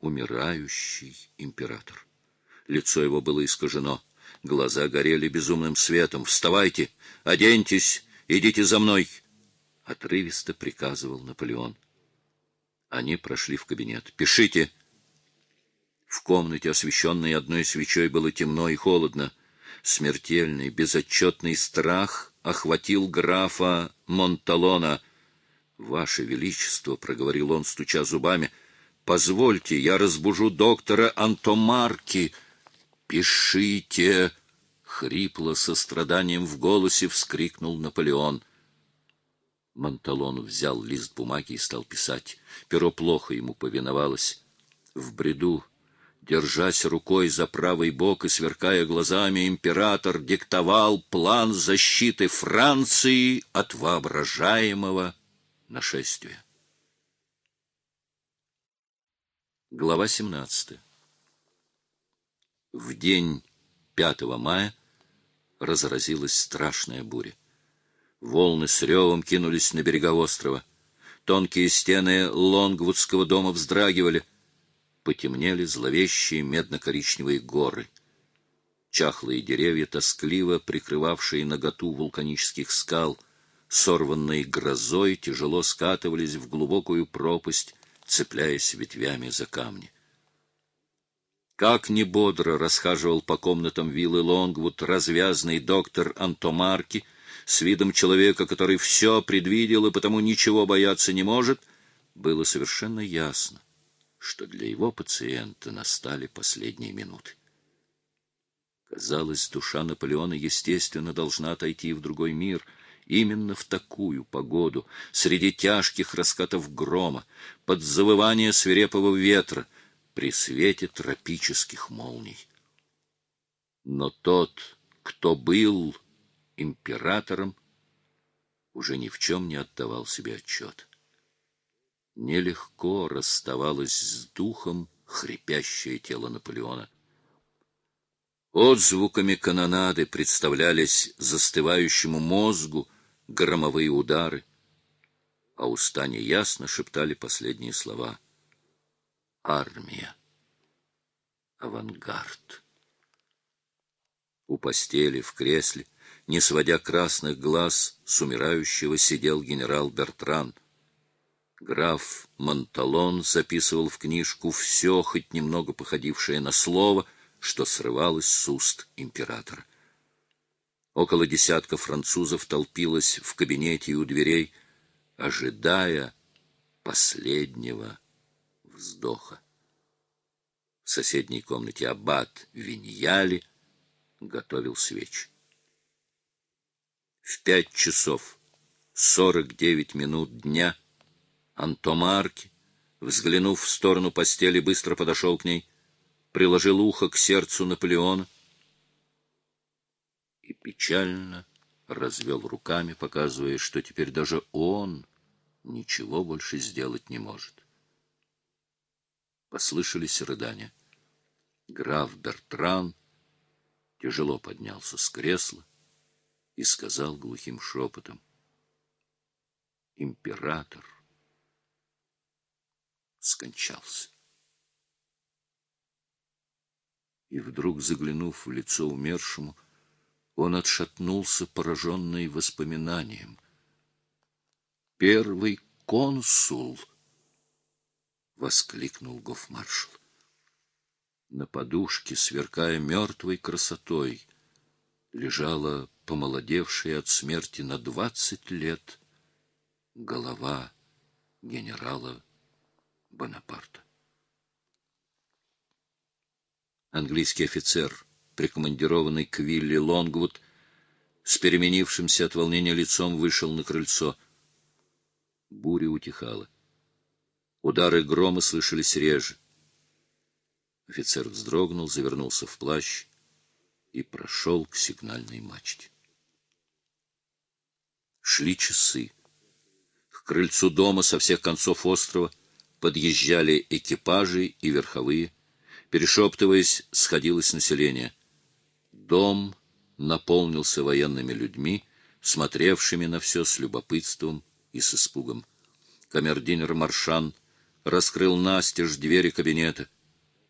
умирающий император. Лицо его было искажено, глаза горели безумным светом. «Вставайте! Оденьтесь! Идите за мной!» Отрывисто приказывал Наполеон. Они прошли в кабинет. «Пишите!» В комнате, освещенной одной свечой, было темно и холодно. Смертельный, безотчетный страх охватил графа Монталона. «Ваше Величество», — проговорил он, стуча зубами, — «позвольте, я разбужу доктора Антомарки». «Пишите!» — хрипло, со страданием в голосе вскрикнул Наполеон. Монталон взял лист бумаги и стал писать. Перо плохо ему повиновалось. В бреду Держась рукой за правый бок и сверкая глазами, император диктовал план защиты Франции от воображаемого нашествия. Глава 17. В день 5 мая разразилась страшная буря. Волны с ревом кинулись на берега острова. Тонкие стены Лонгвудского дома вздрагивали — потемнели зловещие медно-коричневые горы. Чахлые деревья, тоскливо прикрывавшие наготу вулканических скал, сорванные грозой, тяжело скатывались в глубокую пропасть, цепляясь ветвями за камни. Как ни бодро расхаживал по комнатам виллы Лонгвуд развязный доктор Антомарки с видом человека, который все предвидел и потому ничего бояться не может, было совершенно ясно что для его пациента настали последние минуты. Казалось, душа Наполеона, естественно, должна отойти в другой мир, именно в такую погоду, среди тяжких раскатов грома, под завывание свирепого ветра, при свете тропических молний. Но тот, кто был императором, уже ни в чем не отдавал себе отчет нелегко расставалось с духом хрипящее тело Наполеона. Отзвуками канонады представлялись застывающему мозгу громовые удары, а уста неясно шептали последние слова. Армия. Авангард. У постели, в кресле, не сводя красных глаз с умирающего, сидел генерал Бертран — Граф Монталон записывал в книжку все, хоть немного походившее на слово, что срывалось с уст императора. Около десятка французов толпилось в кабинете и у дверей, ожидая последнего вздоха. В соседней комнате аббат Виньяли готовил свечи. В пять часов сорок девять минут дня — Антомарки, взглянув в сторону постели, быстро подошел к ней, приложил ухо к сердцу Наполеона печально развел руками, показывая, что теперь даже он ничего больше сделать не может. Послышались рыдания. Граф Бертран тяжело поднялся с кресла и сказал глухим шепотом, «Император!» скончался. И вдруг, заглянув в лицо умершему, он отшатнулся, пораженный воспоминанием. «Первый консул!» — воскликнул гофмаршал. На подушке, сверкая мертвой красотой, лежала помолодевшая от смерти на двадцать лет голова генерала Бонапарта. Английский офицер, прикомандированный к Вилли Лонгвуд, с переменившимся от волнения лицом вышел на крыльцо. Буря утихала. Удары грома слышались реже. Офицер вздрогнул, завернулся в плащ и прошел к сигнальной мачте. Шли часы. К крыльцу дома со всех концов острова подъезжали экипажи и верховые. Перешептываясь, сходилось население. Дом наполнился военными людьми, смотревшими на все с любопытством и с испугом. Камердинер Маршан раскрыл настежь двери кабинета.